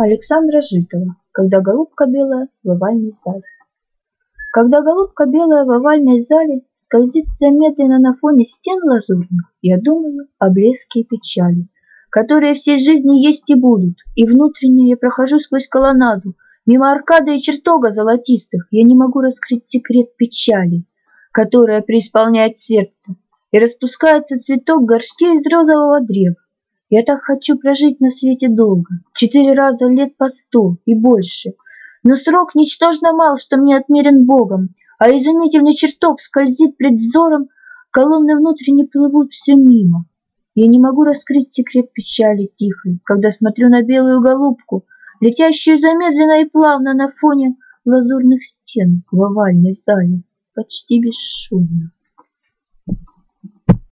Александра Житова «Когда голубка белая в овальной зале». Когда голубка белая в овальной зале Скользит замедленно на фоне стен лазурных, Я думаю о блеске и печали, Которые всей жизни есть и будут, И внутренне я прохожу сквозь колоннаду, Мимо аркады и чертога золотистых Я не могу раскрыть секрет печали, Которая преисполняет сердце, И распускается цветок горшке из розового древа. Я так хочу прожить на свете долго, Четыре раза лет по сто и больше, Но срок ничтожно мал, что мне отмерен Богом, А изумительный чертог скользит пред взором, Колонны внутренне плывут все мимо. Я не могу раскрыть секрет печали тихой, Когда смотрю на белую голубку, Летящую замедленно и плавно на фоне Лазурных стен в овальной зале, Почти бесшумно.